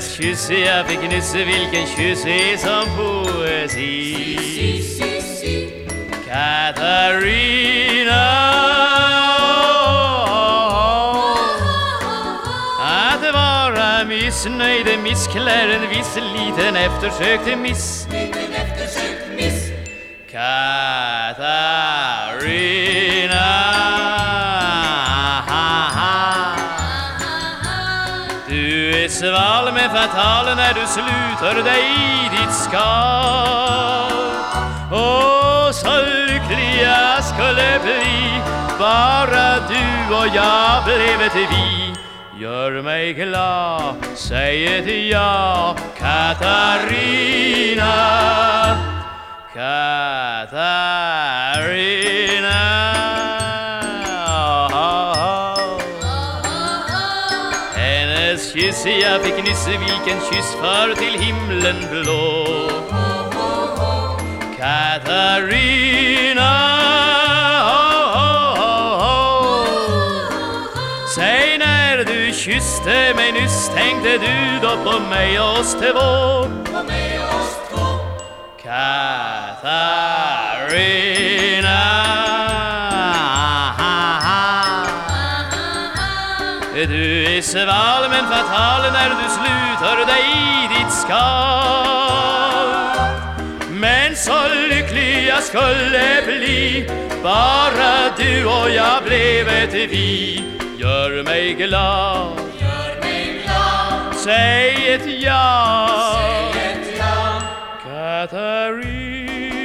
kyss jag fick nyss Vilken kyss är som poesi. Katarina. Att vara missnöjd missklär en viss liten eftersökt miss. Katarina Du är sval men fatal när du sluter dig i ditt skal. Och så lycklig jag skulle bli Bara du och jag blev ett vi. Gör mig glad, säg ett ja Katarina. Katarina. Hennes kyss jag fick nyss Vilken kyss för till himlen blå. Katarina Säg när du kysste mig nyss Tänkte du då på mig och oss två. Katarina Du är sval men fatal när du sluter dig i ditt skal. Men så lycklig jag skulle bli Bara du och jag blev ett vi. Gör mig glad. Säg ett ja. Katarina